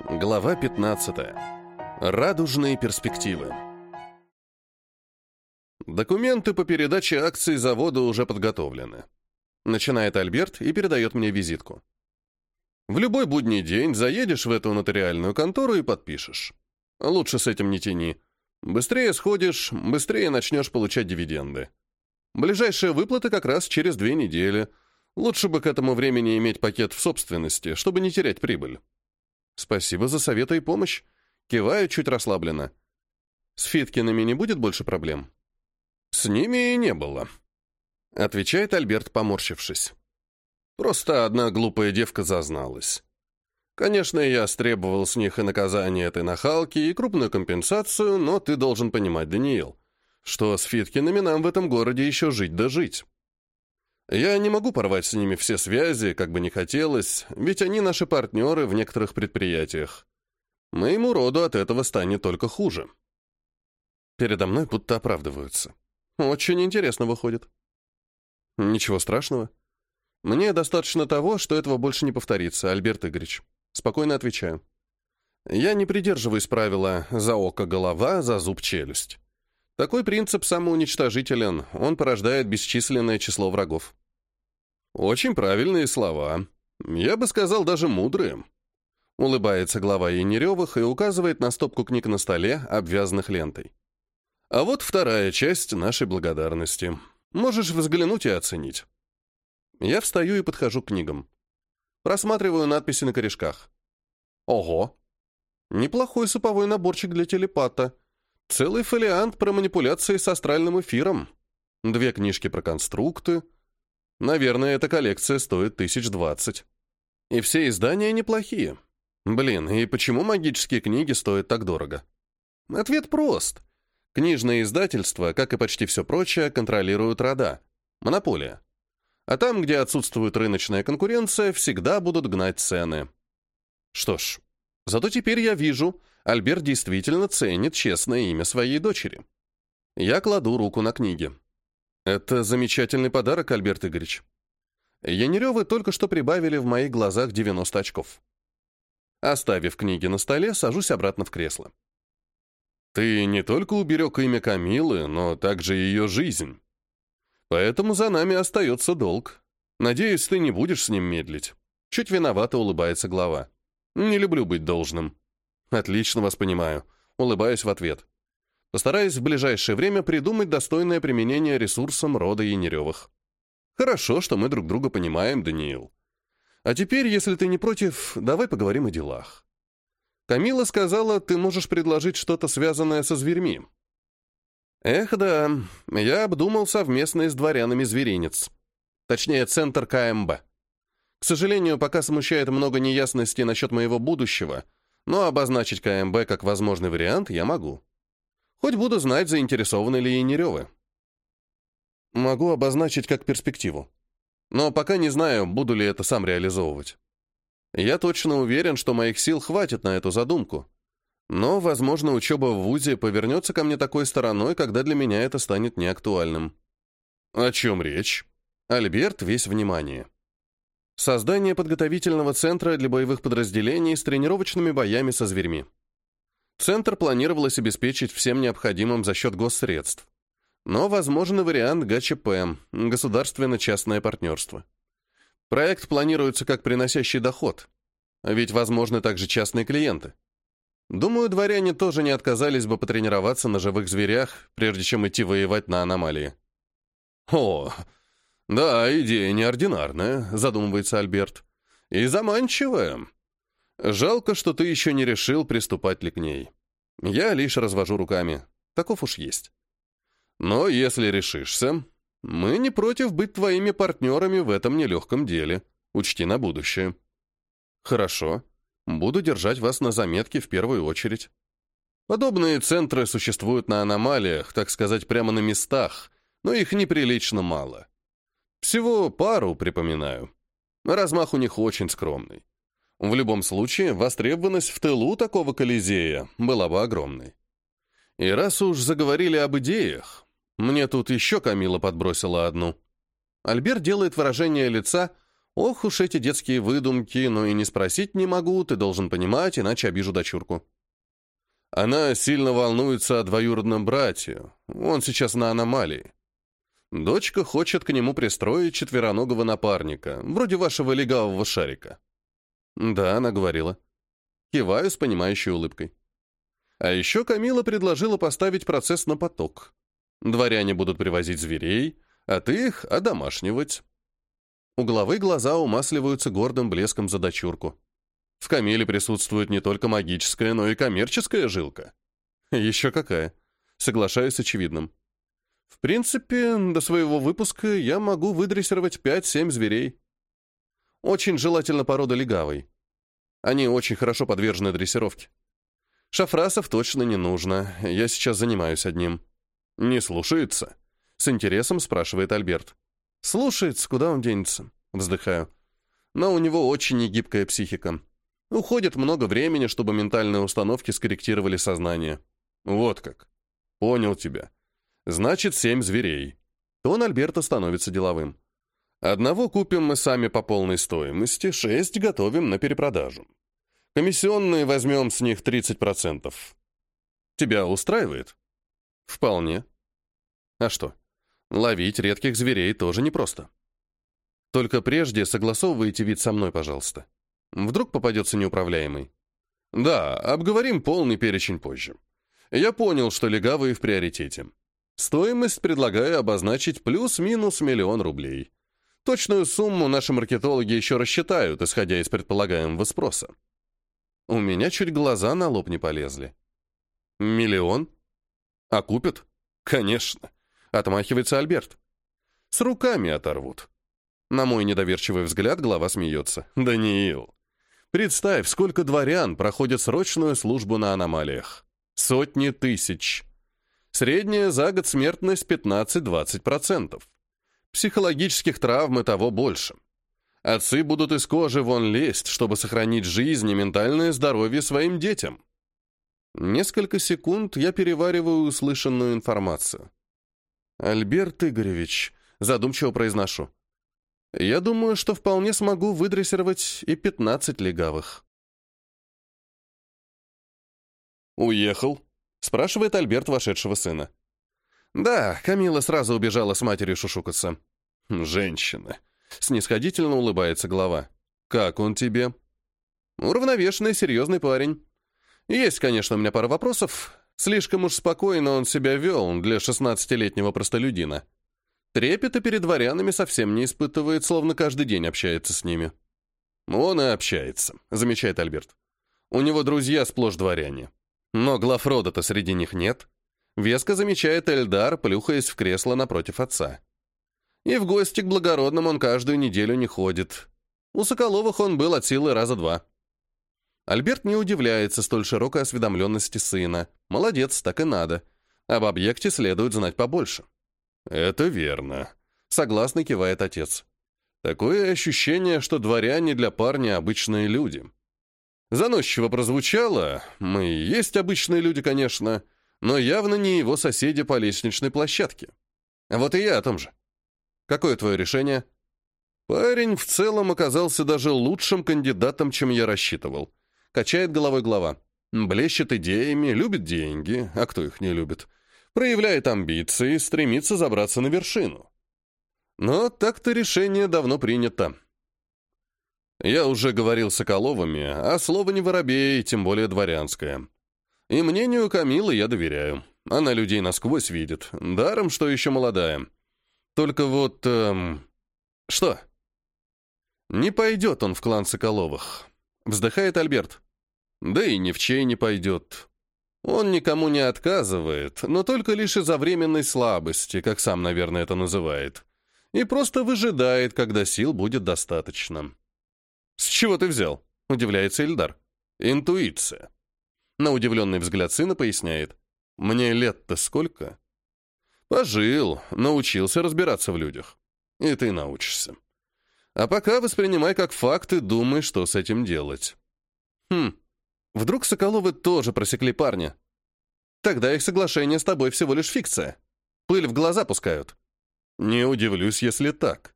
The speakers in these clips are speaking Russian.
Глава 15. Радужные перспективы. Документы по передаче акций завода уже подготовлены. Начинает Альберт и передает мне визитку. В любой будний день заедешь в эту нотариальную контору и подпишешь. Лучше с этим не тяни. Быстрее сходишь, быстрее начнешь получать дивиденды. Ближайшие выплаты как раз через две недели. Лучше бы к этому времени иметь пакет в собственности, чтобы не терять прибыль. Спасибо за советы и помощь. Киваю чуть расслабленно. С Фиткиными не будет больше проблем? С ними и не было. Отвечает Альберт, поморщившись. Просто одна глупая девка зазналась. Конечно, я стребовал с них и наказание этой нахалки, и крупную компенсацию, но ты должен понимать, Даниил, что с Фиткиными нам в этом городе еще жить да жить. Я не могу порвать с ними все связи, как бы не хотелось, ведь они наши партнеры в некоторых предприятиях. Моему роду от этого станет только хуже. Передо мной будто оправдываются. Очень интересно выходит. Ничего страшного. Мне достаточно того, что этого больше не повторится, Альберт Игоревич. Спокойно отвечаю. Я не придерживаюсь правила «за око голова, за зуб челюсть». Такой принцип самоуничтожителен, он порождает бесчисленное число врагов. Очень правильные слова. Я бы сказал, даже мудрые. Улыбается глава Янеревых и указывает на стопку книг на столе, обвязанных лентой. А вот вторая часть нашей благодарности. Можешь взглянуть и оценить. Я встаю и подхожу к книгам. Просматриваю надписи на корешках. Ого! Неплохой суповой наборчик для телепата. Целый фолиант про манипуляции с астральным эфиром. Две книжки про конструкты. Наверное, эта коллекция стоит тысяч двадцать. И все издания неплохие. Блин, и почему магические книги стоят так дорого? Ответ прост. Книжные издательства, как и почти все прочее, контролируют рода. Монополия. А там, где отсутствует рыночная конкуренция, всегда будут гнать цены. Что ж, зато теперь я вижу, Альберт действительно ценит честное имя своей дочери. Я кладу руку на книги. Это замечательный подарок, Альберт Игоревич. Янеревы только что прибавили в моих глазах 90 очков. Оставив книги на столе, сажусь обратно в кресло. Ты не только уберег имя Камилы, но также ее жизнь. Поэтому за нами остается долг. Надеюсь, ты не будешь с ним медлить. Чуть виновато улыбается глава. Не люблю быть должным. Отлично вас понимаю. Улыбаюсь в ответ. Постараюсь в ближайшее время придумать достойное применение ресурсам рода Янеревых. Хорошо, что мы друг друга понимаем, Даниил. А теперь, если ты не против, давай поговорим о делах. Камила сказала, ты можешь предложить что-то связанное со зверьми. Эх, да, я обдумал совместно с дворянами зверинец. Точнее, центр КМБ. К сожалению, пока смущает много неясностей насчет моего будущего, но обозначить КМБ как возможный вариант я могу. Хоть буду знать, заинтересованы ли Янеревы. Могу обозначить как перспективу. Но пока не знаю, буду ли это сам реализовывать. Я точно уверен, что моих сил хватит на эту задумку. Но, возможно, учеба в ВУЗе повернется ко мне такой стороной, когда для меня это станет неактуальным. О чем речь? Альберт весь внимание. Создание подготовительного центра для боевых подразделений с тренировочными боями со зверьми. Центр планировалось обеспечить всем необходимым за счет госсредств. Но возможен вариант ГЧП – государственно-частное партнерство. Проект планируется как приносящий доход, ведь возможны также частные клиенты. Думаю, дворяне тоже не отказались бы потренироваться на живых зверях, прежде чем идти воевать на аномалии. «О, да, идея неординарная», — задумывается Альберт. «И заманчивая. Жалко, что ты еще не решил, приступать ли к ней. Я лишь развожу руками. Таков уж есть. Но если решишься, мы не против быть твоими партнерами в этом нелегком деле. Учти на будущее». «Хорошо», Буду держать вас на заметке в первую очередь. Подобные центры существуют на аномалиях, так сказать, прямо на местах, но их неприлично мало. Всего пару, припоминаю. Размах у них очень скромный. В любом случае, востребованность в тылу такого колизея была бы огромной. И раз уж заговорили об идеях, мне тут еще Камила подбросила одну. Альберт делает выражение лица, Ох уж эти детские выдумки, но и не спросить не могу, ты должен понимать, иначе обижу дочурку. Она сильно волнуется о двоюродном брате. Он сейчас на аномалии. Дочка хочет к нему пристроить четвероногого напарника, вроде вашего легавого шарика. Да, она говорила. Киваю с понимающей улыбкой. А еще Камила предложила поставить процесс на поток. Дворяне будут привозить зверей, а ты их одомашнивать. У главы глаза умасливаются гордым блеском за дочурку. В Камиле присутствует не только магическая, но и коммерческая жилка. Еще какая. Соглашаюсь с очевидным. В принципе, до своего выпуска я могу выдрессировать 5-7 зверей. Очень желательно порода легавой. Они очень хорошо подвержены дрессировке. Шафрасов точно не нужно, я сейчас занимаюсь одним. Не слушается? С интересом спрашивает Альберт. Слушается, куда он денется? Вздыхаю. Но у него очень негибкая психика. Уходит много времени, чтобы ментальные установки скорректировали сознание. Вот как. Понял тебя. Значит, семь зверей. Тон Альберта становится деловым. Одного купим мы сами по полной стоимости, шесть готовим на перепродажу. Комиссионные возьмем с них 30%. Тебя устраивает? Вполне. А что? Ловить редких зверей тоже непросто. Только прежде согласовывайте вид со мной, пожалуйста. Вдруг попадется неуправляемый. Да, обговорим полный перечень позже. Я понял, что легавые в приоритете. Стоимость предлагаю обозначить плюс-минус миллион рублей. Точную сумму наши маркетологи еще рассчитают, исходя из предполагаемого спроса. У меня чуть глаза на лоб не полезли. Миллион? А купят? Конечно. Отмахивается Альберт. С руками оторвут. На мой недоверчивый взгляд глава смеется. Даниил, представь, сколько дворян проходят срочную службу на аномалиях. Сотни тысяч. Средняя за год смертность 15-20%. Психологических травм и того больше. Отцы будут из кожи вон лезть, чтобы сохранить жизнь и ментальное здоровье своим детям. Несколько секунд я перевариваю услышанную информацию. «Альберт Игоревич», — задумчиво произношу, «я думаю, что вполне смогу выдрессировать и 15 легавых». «Уехал?» спрашивает Альберт вошедшего сына. Да, Камила сразу убежала с матерью шушукаться. Женщина. Снисходительно улыбается глава. Как он тебе? Уравновешенный, серьезный парень. Есть, конечно, у меня пара вопросов. Слишком уж спокойно он себя вел для шестнадцатилетнего простолюдина. Трепета перед дворянами совсем не испытывает, словно каждый день общается с ними. Он и общается, замечает Альберт. У него друзья сплошь дворяне. Но Глафрода-то среди них нет. Веско замечает Эльдар, плюхаясь в кресло напротив отца. И в гости к благородным он каждую неделю не ходит. У Соколовых он был от силы раза два. Альберт не удивляется столь широкой осведомленности сына. Молодец, так и надо. Об объекте следует знать побольше. «Это верно», — согласно кивает отец. «Такое ощущение, что дворяне для парня обычные люди. Заносчиво прозвучало, мы и есть обычные люди, конечно, но явно не его соседи по лестничной площадке. Вот и я о том же. Какое твое решение? Парень в целом оказался даже лучшим кандидатом, чем я рассчитывал. Качает головой глава. Блещет идеями, любит деньги, а кто их не любит? Проявляет амбиции, стремится забраться на вершину. Но так-то решение давно принято. Я уже говорил с Соколовыми, а слово не воробей, тем более дворянское. И мнению Камилы я доверяю. Она людей насквозь видит. Даром, что еще молодая. Только вот... Эм... Что? Не пойдет он в клан Соколовых. Вздыхает Альберт. Да и ни в чей не пойдет. Он никому не отказывает, но только лишь из-за временной слабости, как сам, наверное, это называет. И просто выжидает, когда сил будет достаточно. «С чего ты взял?» — удивляется Ильдар. «Интуиция». На удивленный взгляд сына поясняет. «Мне лет-то сколько?» «Пожил, научился разбираться в людях. И ты научишься. А пока воспринимай как факт и думай, что с этим делать». «Хм, вдруг Соколовы тоже просекли парня? Тогда их соглашение с тобой всего лишь фикция. Пыль в глаза пускают». «Не удивлюсь, если так.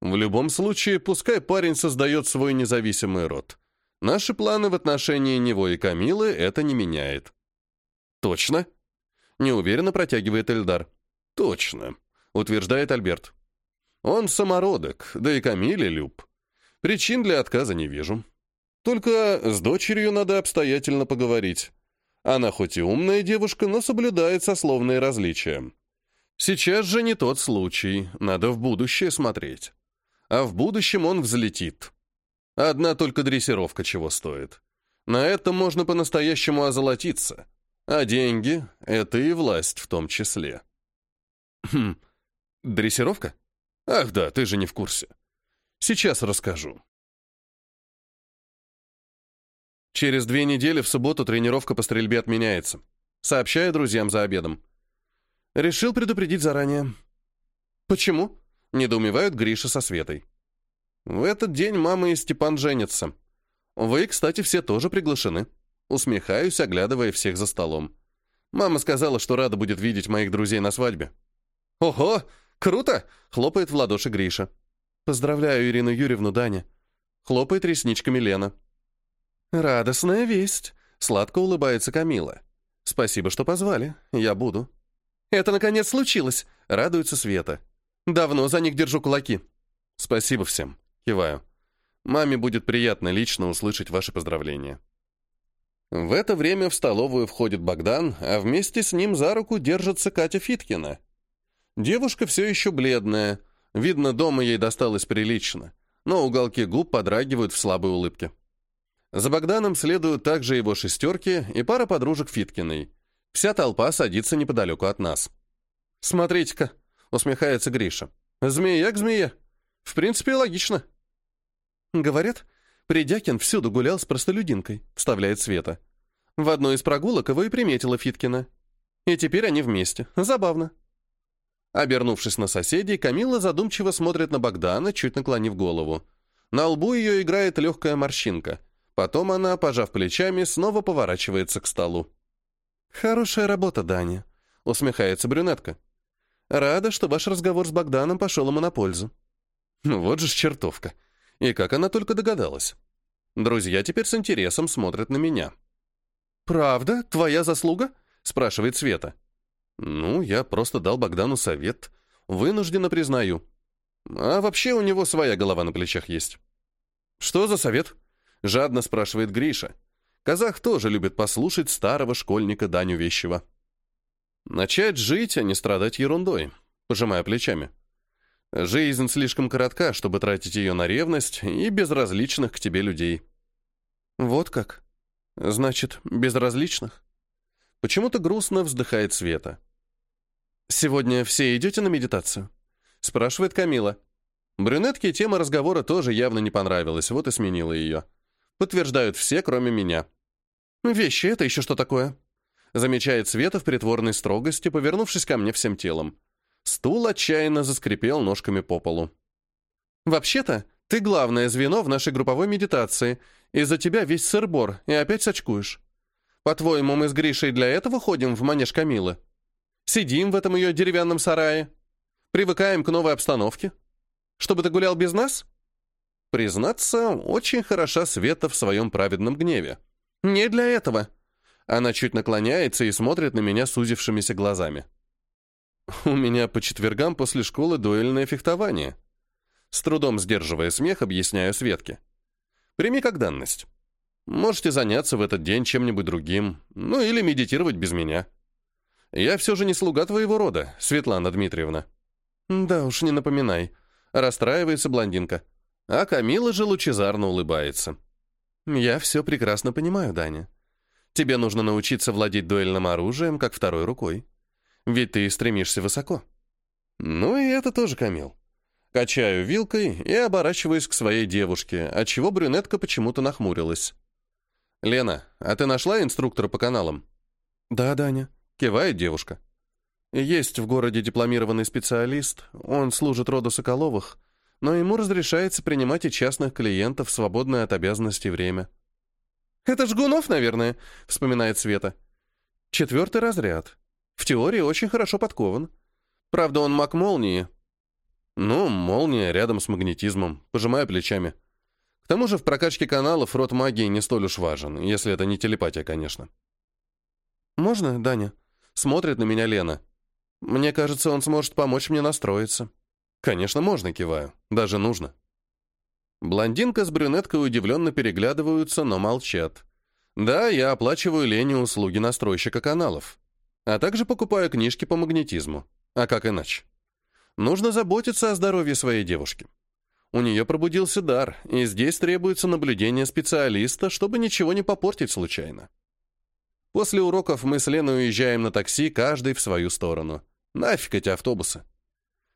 В любом случае, пускай парень создает свой независимый род. Наши планы в отношении него и Камилы это не меняет. Точно? Неуверенно протягивает Эльдар. Точно, утверждает Альберт. Он самородок, да и Камиле люб. Причин для отказа не вижу. Только с дочерью надо обстоятельно поговорить. Она хоть и умная девушка, но соблюдает сословные различия. Сейчас же не тот случай, надо в будущее смотреть. А в будущем он взлетит. Одна только дрессировка чего стоит. На этом можно по-настоящему озолотиться. А деньги — это и власть в том числе. Хм, дрессировка? Ах да, ты же не в курсе. Сейчас расскажу. Через две недели в субботу тренировка по стрельбе отменяется. Сообщаю друзьям за обедом. Решил предупредить заранее. Почему? Недоумевают Гриша со Светой. В этот день мама и Степан женятся. Вы, кстати, все тоже приглашены. Усмехаюсь, оглядывая всех за столом. Мама сказала, что рада будет видеть моих друзей на свадьбе. «Ого! Круто!» — хлопает в ладоши Гриша. «Поздравляю Ирину Юрьевну, Даня». Хлопает ресничками Лена. «Радостная весть!» — сладко улыбается Камила. «Спасибо, что позвали. Я буду». «Это, наконец, случилось!» — радуется Света. «Давно за них держу кулаки». «Спасибо всем». Киваю. «Маме будет приятно лично услышать ваши поздравления». В это время в столовую входит Богдан, а вместе с ним за руку держится Катя Фиткина. Девушка все еще бледная. Видно, дома ей досталось прилично, но уголки губ подрагивают в слабой улыбке. За Богданом следуют также его шестерки и пара подружек Фиткиной. Вся толпа садится неподалеку от нас. «Смотрите-ка», — усмехается Гриша. «Змея к змее. В принципе, логично». Говорят, Придякин всюду гулял с простолюдинкой, вставляет Света. В одной из прогулок его и приметила Фиткина. И теперь они вместе. Забавно. Обернувшись на соседей, Камила задумчиво смотрит на Богдана, чуть наклонив голову. На лбу ее играет легкая морщинка — Потом она, пожав плечами, снова поворачивается к столу. «Хорошая работа, Даня», — усмехается брюнетка. «Рада, что ваш разговор с Богданом пошел ему на пользу». Ну вот же чертовка. И как она только догадалась. Друзья теперь с интересом смотрят на меня. «Правда? Твоя заслуга?» — спрашивает Света. «Ну, я просто дал Богдану совет. Вынужденно признаю. А вообще у него своя голова на плечах есть». «Что за совет?» Жадно спрашивает Гриша. Казах тоже любит послушать старого школьника Даню Вещева. Начать жить, а не страдать ерундой, пожимая плечами. Жизнь слишком коротка, чтобы тратить ее на ревность и безразличных к тебе людей. Вот как? Значит, безразличных? Почему-то грустно вздыхает Света. «Сегодня все идете на медитацию?» Спрашивает Камила. Брюнетке тема разговора тоже явно не понравилась, вот и сменила ее. Подтверждают все, кроме меня. «Вещи — это еще что такое?» Замечает Света в притворной строгости, повернувшись ко мне всем телом. Стул отчаянно заскрипел ножками по полу. «Вообще-то, ты главное звено в нашей групповой медитации. Из-за тебя весь сырбор, и опять сочкуешь. По-твоему, мы с Гришей для этого ходим в манеж Камилы? Сидим в этом ее деревянном сарае? Привыкаем к новой обстановке? Чтобы ты гулял без нас?» Признаться, очень хороша Света в своем праведном гневе. «Не для этого!» Она чуть наклоняется и смотрит на меня сузившимися глазами. «У меня по четвергам после школы дуэльное фехтование». С трудом сдерживая смех, объясняю Светке. «Прими как данность. Можете заняться в этот день чем-нибудь другим, ну или медитировать без меня. Я все же не слуга твоего рода, Светлана Дмитриевна». «Да уж, не напоминай», — расстраивается блондинка. А Камила же лучезарно улыбается. «Я все прекрасно понимаю, Даня. Тебе нужно научиться владеть дуэльным оружием, как второй рукой. Ведь ты стремишься высоко». Ну и это тоже Камил. Качаю вилкой и оборачиваюсь к своей девушке, отчего брюнетка почему-то нахмурилась. «Лена, а ты нашла инструктора по каналам?» «Да, Даня», — кивает девушка. «Есть в городе дипломированный специалист, он служит роду Соколовых, но ему разрешается принимать и частных клиентов в свободное от обязанностей время. «Это Жгунов, наверное», — вспоминает Света. «Четвертый разряд. В теории очень хорошо подкован. Правда, он маг молнии». Ну, молния рядом с магнетизмом, пожимаю плечами. К тому же в прокачке каналов род магии не столь уж важен, если это не телепатия, конечно. «Можно, Даня?» Смотрит на меня Лена. «Мне кажется, он сможет помочь мне настроиться». «Конечно, можно», киваю. «Даже нужно». Блондинка с брюнеткой удивленно переглядываются, но молчат. Да, я оплачиваю Лене услуги настройщика каналов. А также покупаю книжки по магнетизму. А как иначе? Нужно заботиться о здоровье своей девушки. У нее пробудился дар, и здесь требуется наблюдение специалиста, чтобы ничего не попортить случайно. После уроков мы с Леной уезжаем на такси, каждый в свою сторону. Нафиг эти автобусы.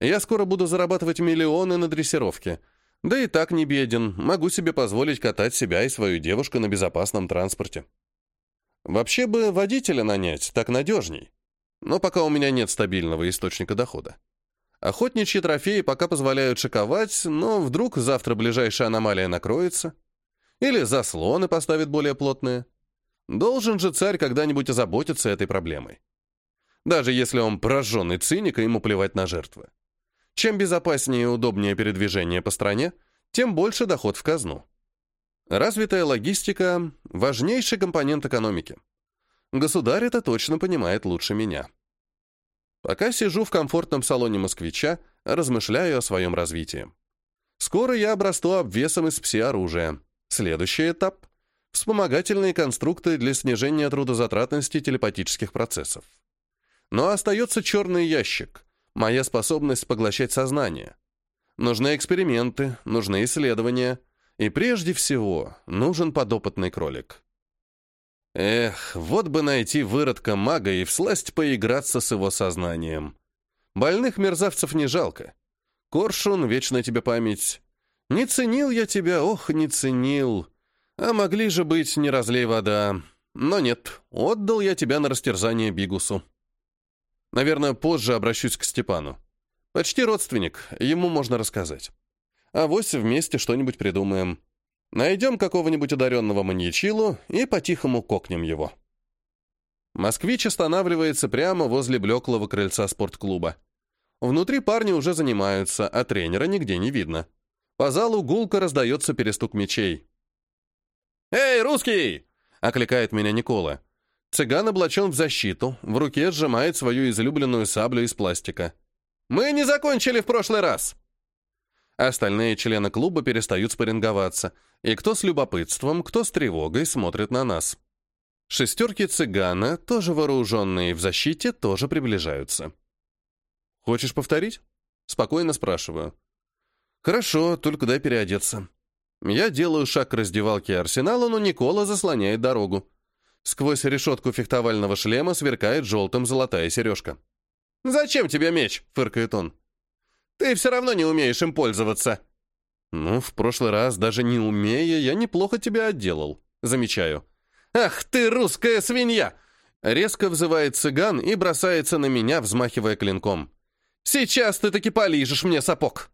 Я скоро буду зарабатывать миллионы на дрессировке. Да и так не беден, могу себе позволить катать себя и свою девушку на безопасном транспорте. Вообще бы водителя нанять, так надежней. Но пока у меня нет стабильного источника дохода. Охотничьи трофеи пока позволяют шиковать, но вдруг завтра ближайшая аномалия накроется. Или заслоны поставят более плотные. Должен же царь когда-нибудь озаботиться этой проблемой. Даже если он пораженный циник, и ему плевать на жертвы. Чем безопаснее и удобнее передвижение по стране, тем больше доход в казну. Развитая логистика – важнейший компонент экономики. Государь это точно понимает лучше меня. Пока сижу в комфортном салоне москвича, размышляю о своем развитии. Скоро я обрасту обвесом из пси-оружия. Следующий этап — вспомогательные конструкты для снижения трудозатратности телепатических процессов. Но остается черный ящик — моя способность поглощать сознание. Нужны эксперименты, нужны исследования, и прежде всего нужен подопытный кролик. Эх, вот бы найти выродка мага и всласть поиграться с его сознанием. Больных мерзавцев не жалко. Коршун, вечная тебе память. Не ценил я тебя, ох, не ценил. А могли же быть, не разлей вода. Но нет, отдал я тебя на растерзание Бигусу. Наверное, позже обращусь к Степану. Почти родственник, ему можно рассказать. А вось вместе что-нибудь придумаем. Найдем какого-нибудь одаренного маньячилу и по-тихому кокнем его. Москвич останавливается прямо возле блеклого крыльца спортклуба. Внутри парни уже занимаются, а тренера нигде не видно. По залу гулко раздается перестук мечей. «Эй, русский!» — окликает меня Никола. Цыган облачен в защиту, в руке сжимает свою излюбленную саблю из пластика. «Мы не закончили в прошлый раз!» Остальные члены клуба перестают спарринговаться, и кто с любопытством, кто с тревогой смотрит на нас. Шестерки цыгана, тоже вооруженные в защите, тоже приближаются. «Хочешь повторить?» Спокойно спрашиваю. «Хорошо, только дай переодеться». Я делаю шаг к раздевалке арсенала, но Никола заслоняет дорогу. Сквозь решетку фехтовального шлема сверкает желтым золотая сережка. «Зачем тебе меч?» — фыркает он. Ты все равно не умеешь им пользоваться». «Ну, в прошлый раз, даже не умея, я неплохо тебя отделал», — замечаю. «Ах ты, русская свинья!» Резко взывает цыган и бросается на меня, взмахивая клинком. «Сейчас ты таки полижешь мне сапог!»